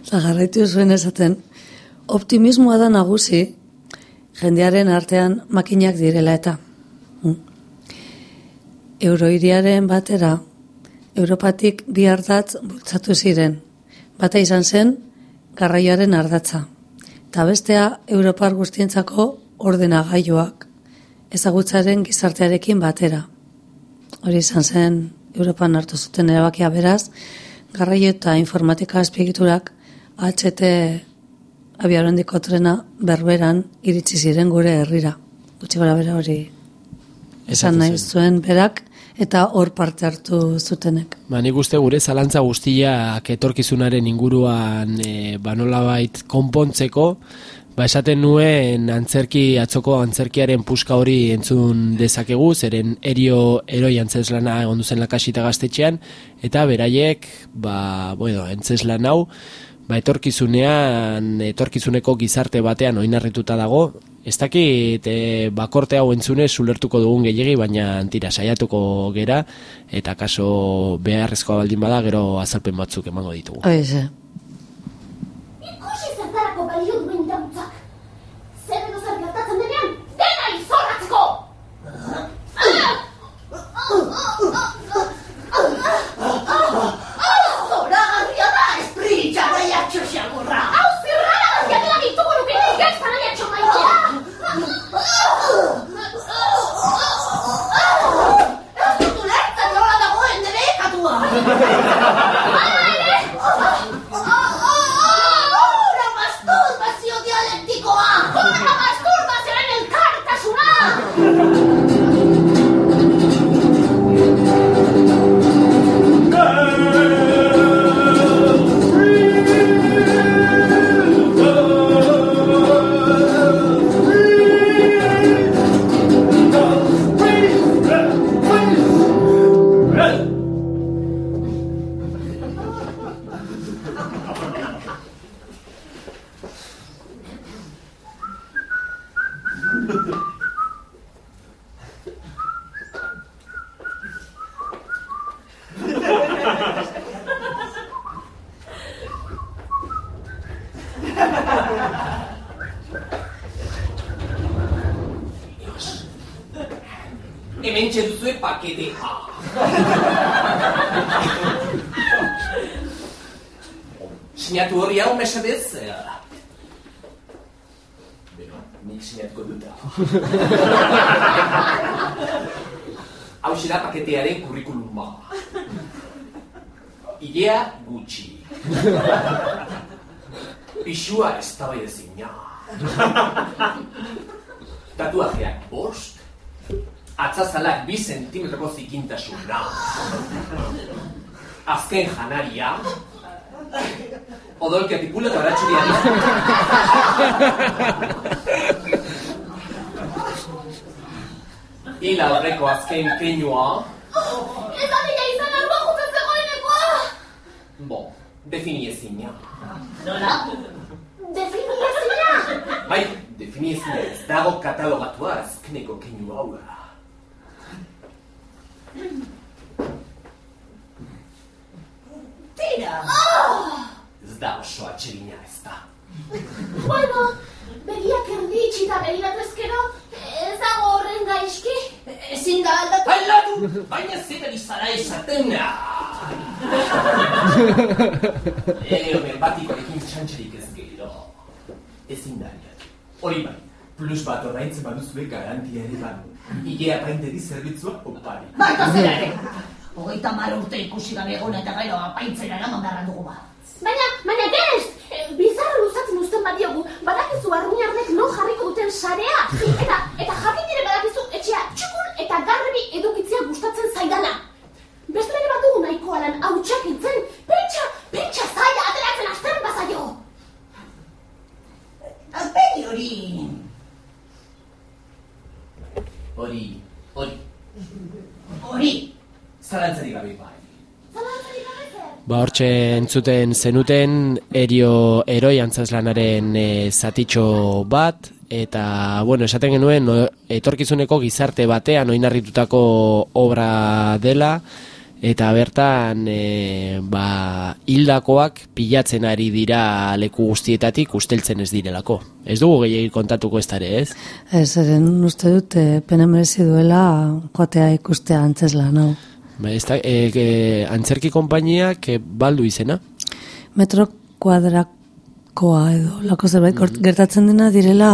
Eta jarraitu zuen esaten, optimismoa da nagusi, jendearen artean makinak direla eta. Mm. Euroiriaren batera, Europatik bi ardatz bultzatu ziren. Bata izan zen, garraioaren ardatza. Eta bestea, Europar guztientzako ordenagailuak, ezagutzaren gizartearekin batera. Hori izan zen, Europan hartu zuten erabakia beraz, garraio eta informatika azpiegiturak HT abiarondiko trena berberan iritsi ziren gure herrira. Gutxi gara bera hori esan nahi zuen berak eta hor parte hartu zutenek. Ba, nik uste gure zalantza guztiak etorkizunaren inguruan e, banolabait konpontzeko, ba esaten nuen antzerki atzoko antzerkiaren puska hori entzun dezakegu, zeren erio eroi antzeslana egon duzen lakasita gaztetxean, eta beraiek, ba, bueno, antzeslan hau, ba, etorkizunean, etorkizuneko gizarte batean oinarrituta dago, ez dakit e, bakorte hau entzune zulertuko dugun gehiagi, baina antira saiatuko gera, eta kaso beharrezkoa baldin bada, gero azalpen batzuk emango ditugu. Oize. Sinatu hori hau mesedez. eh, Beno, nik sinatuko dut. Hau da paketearen kurrikuluma. Idea gutxi. Pisua ez tabai ezina. Tatuajeak bost, atzazalak bi zentimetroko zikintasuna. Azken janaria, odolke tipula eta baratxuria Hila horreko azken keinua, Ez da dira izan arbua jutzen zegoenekoa! bo, defini ezina. Nola? Definiezina! Bai, defini ezina ez dago katalogatua azkeneko keinu hau da. Tira! Ez da oso atxerina ez da. Bueno, begiak erdi itxita begiratu ezkero, ez dago horren gaizki. Ezin da aldatu! Aldatu! Baina zeberi zara esaten da! Ege honen batikorekin txantxerik ez gero. Ezin da aldatu. Hori bai, plus bat ordaintzen baduzue garantia ere badu. Igea painteri zerbitzua opari. Baita zera ere! Hogeita mar urte ikusi gabe egon eta gero apaintzera eraman beharra dugu ba. Baina, baina gez, bizarra luzatzen uzten badiogu, badakizu armiarnek non jarriko duten sarea. Eta, eta jakin ere badakizu etxea txukun eta garbi edukitzea gustatzen zaidana. Beste ere bat dugu nahiko alan hautsak itzen, pentsa, pentsa zaila ateratzen azten bazaio. Azpegi hori... Hori, hori, Hori! zalantzarik gabe bai. Ba hortxe entzuten zenuten erio eroi antzazlanaren e, zatitxo bat, eta, bueno, esaten genuen, no, etorkizuneko gizarte batean oinarritutako obra dela, Eta bertan, e, ba, hildakoak pilatzen ari dira leku guztietatik usteltzen ez direlako. Ez dugu gehiagik kontatuko ez dare, ez? Ez, eren uste dut, e, pena merezi duela joatea ikustea antzesla, nau. Ba, ez da, e, e, antzerki konpainiak e, baldu izena? Metro kuadrakoa edo, lako zerbait, mm gertatzen dena direla,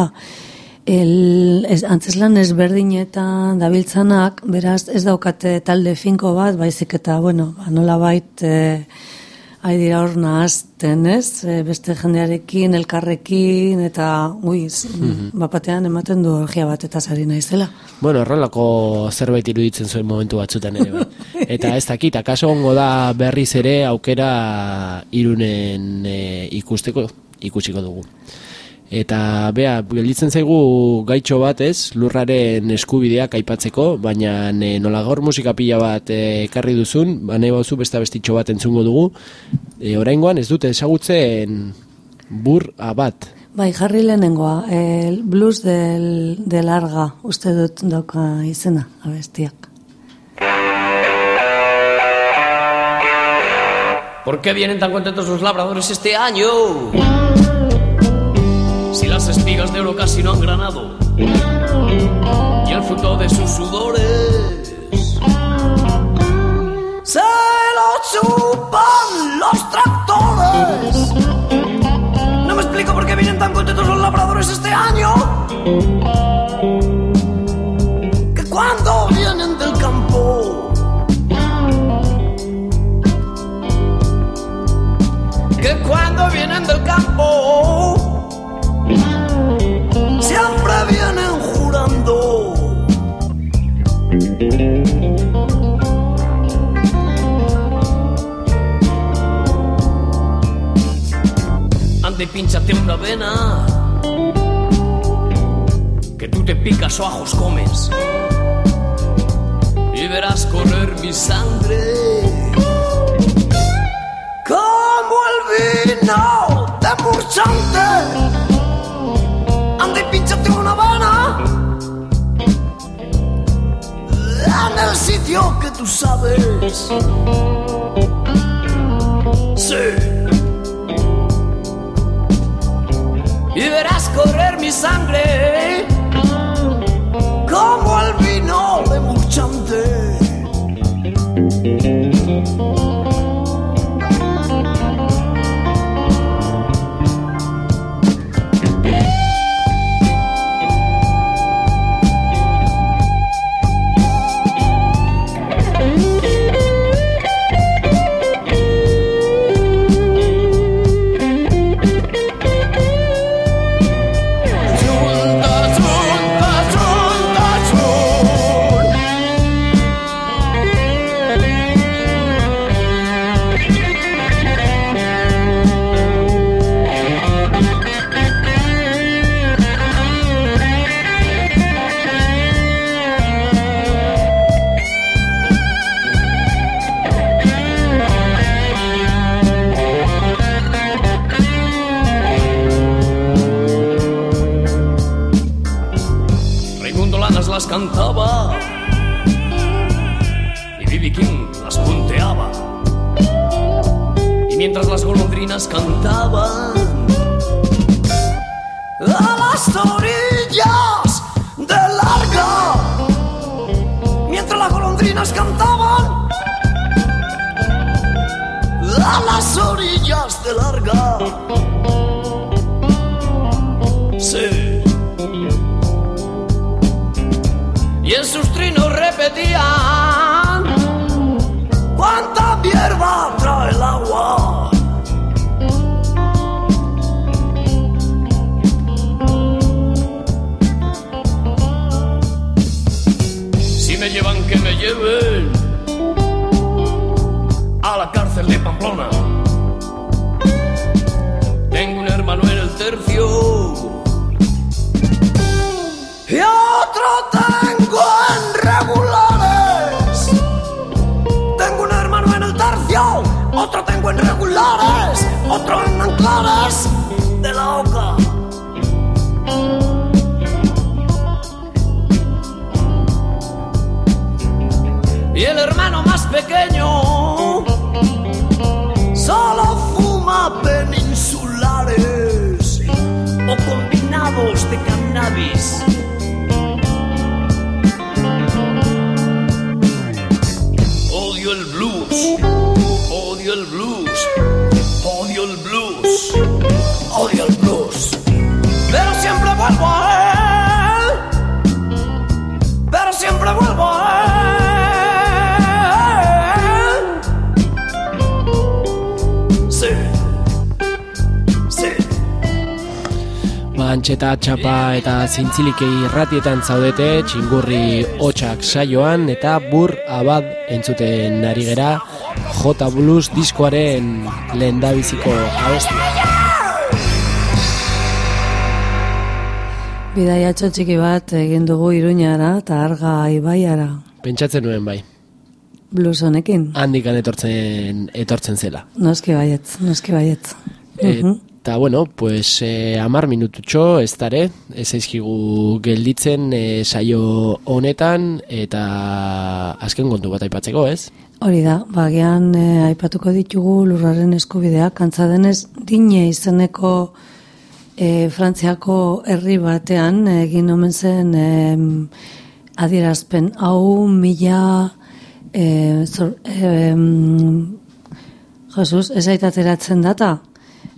el, ez, antzeslan ezberdinetan dabiltzanak, beraz ez daukate talde finko bat, baizik eta, bueno, ba, nola bait, e, ari dira hor nahazten, ez? E, beste jendearekin, elkarrekin, eta, ui, Mhm. bapatean ematen du orgia bat eta sari naizela. Bueno, errolako zerbait iruditzen zuen momentu batzutan ere. bai. Eta ez dakit, akaso ongo da berriz ere aukera irunen e, ikusteko, ikusiko dugu. Eta bea, gelditzen zaigu gaitxo bat ez, lurraren eskubideak aipatzeko, baina e, nola gaur musika pila bat e, ekarri duzun, ba nahi bauzu beste bestitxo bat entzungo dugu. E, oraingoan ez dute ezagutzen bur bat. Bai, jarri lehenengoa, el blues del, del arga, uste dut dauka izena, abestiak. ¿Por qué vienen tan contentos los labradores este año? Las espigas de oro casi no han granado. Y el fruto de sus sudores Se lo chupan y pínchate una vena que tú te picas o ajos comes y verás correr mi sangre Como el vino de murchante. Anda y pínchate una vena. En el sitio que tú sabes. Sí. Y verás correr mi sangre Como el vino de murchante. Odio el blues, odio el blues, odio el blues, odio el blues. Pero siempre vuelvo a Ba, antxeta, txapa eta zintzilikei irratietan zaudete, txingurri hotxak saioan, eta bur abad entzuten ari gera, J Blues diskoaren lehendabiziko abestia. Bidaiatxo txiki bat egin dugu iruñara eta arga ibaiara. Pentsatzen nuen bai, Blues honekin. handikan etortzen, etortzen zela. Noski baietz, noski baietz. Mhm. Eta, bueno, pues, eh, amar minututxo, ez dare, ez aizkigu gelditzen eh, saio honetan, eta azken kontu bat aipatzeko, ez? Hori da, bagian eh, aipatuko ditugu lurraren eskubideak, antza denez dine izeneko eh, Frantziako herri batean egin omen zen em, adierazpen hau mila eh, zor, em, Jesus, ez aitateratzen data,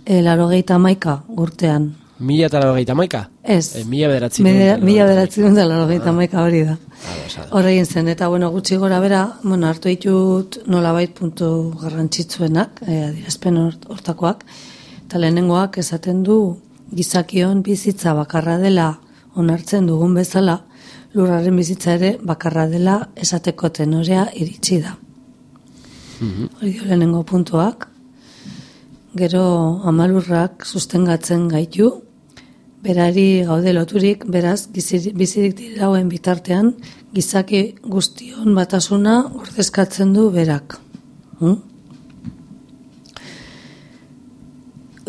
e, laro maika urtean. Mila eta laurogeita maika? Ez. E, mila bederatzi. Mila, bederatzi da laro maika hori da. Ah, Horregin zen, eta bueno, gutxi gora bera, bueno, hartu ditut nolabait puntu garrantzitsuenak, e, adierazpen hort- hortakoak, eta lehenengoak esaten du gizakion bizitza bakarra dela onartzen dugun bezala, lurraren bizitza ere bakarra dela esateko tenorea iritsi da. Hori dio lehenengo puntuak. Gero amalurrak sustengatzen gaitu, berari gaude loturik, beraz, bizirik dirauen bitartean, gizaki guztion batasuna ordezkatzen du berak. Hm?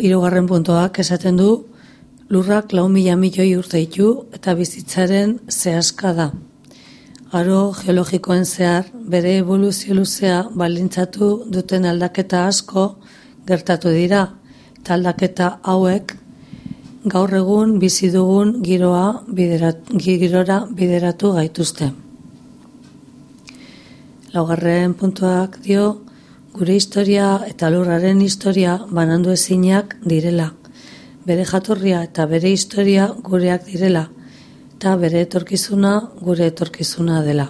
Hirugarren puntuak esaten du, lurrak lau mila milioi urte ditu eta bizitzaren zehazka da. Aro geologikoen zehar bere evoluzio luzea balintzatu duten aldaketa asko gertatu dira, eta aldaketa hauek gaur egun bizi dugun giroa biderat, girora bideratu gaituzte. Laugarren puntuak dio, gure historia eta lurraren historia banandu ezinak direla. Bere jatorria eta bere historia gureak direla, eta bere etorkizuna gure etorkizuna dela.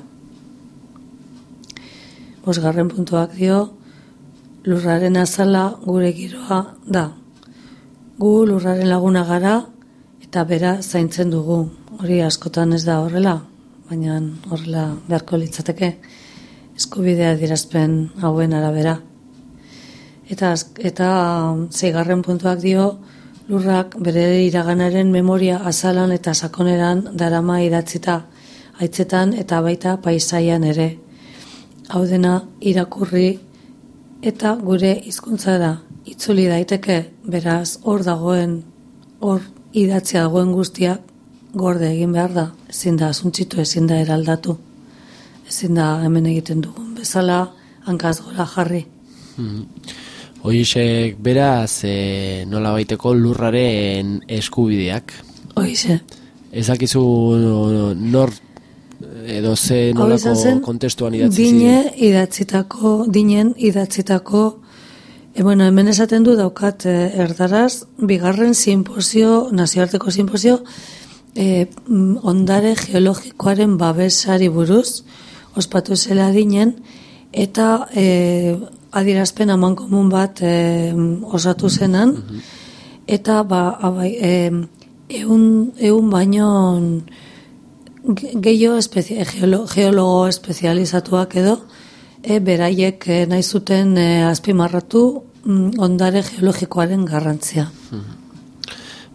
Bosgarren puntuak dio, lurraren azala gure giroa da. Gu lurraren laguna gara eta bera zaintzen dugu. Hori askotan ez da horrela, baina horrela beharko litzateke eskubidea dirazpen hauen arabera. Eta, eta zeigarren puntuak dio, lurrak bere iraganaren memoria azalan eta sakoneran darama idatzita, haitzetan eta baita paisaian ere. Hau dena irakurri eta gure hizkuntzara itzuli daiteke, beraz hor dagoen, hor idatzia dagoen guztia gorde egin behar da, ezin da asuntzitu, ezin da eraldatu, ezin da hemen egiten dugun bezala hankaz gora jarri. Hoizek beraz, e, nola baiteko lurraren eskubideak. Hoize. Ez dakizu nor edo ze nolako zen, kontestuan idatzi Dine idatzitako, dinen idatzitako, e, bueno, hemen esaten du daukat e, erdaraz, bigarren simposio, nazioarteko simposio, e, mm, ondare geologikoaren babesari buruz, ospatu zela dinen, eta e, adierazpen aman komun bat e, osatu zenan, eta ba, abai, e, eun, eun baino gehiago espezi- geolo, geologo espezializatuak edo, e, beraiek e, nahi zuten e, azpimarratu mm, ondare geologikoaren garrantzia.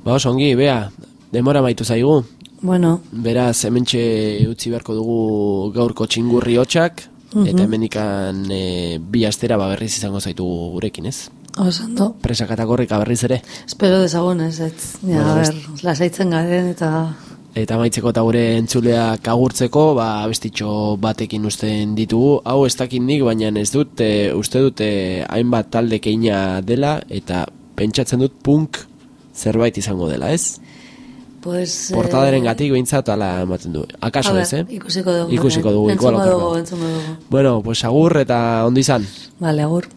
Ba, oso ongi, bea, demora maitu zaigu. Bueno, Beraz, hementxe utzi beharko dugu gaurko txingurri hotxak, Mhm. eta hemenikan e, bi astera ba berriz izango zaitu gurekin, ez? osando. Presak eta korrika berriz ere. Espero dezagun ez, ez. Ja, Bueno, ber, lasaitzen garen eta Eta maitzeko eta gure entzuleak agurtzeko, ba, abestitxo batekin usten ditugu. Hau ez dakit nik, baina ez dut, e, uste dut e, hainbat talde keina dela, eta pentsatzen dut punk zerbait izango dela, ez? Pues, Portadaren gatik behintzat ala ematen du. Akaso ez, eh? ikusiko dugu. Ikusiko dugu, Entzungo igual dugu, entzungo dugu. Bueno, pues agur eta ondo izan. Vale, agur.